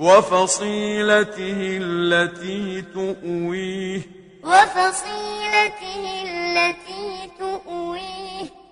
وفصيلته التي تؤويه وفصيلته التي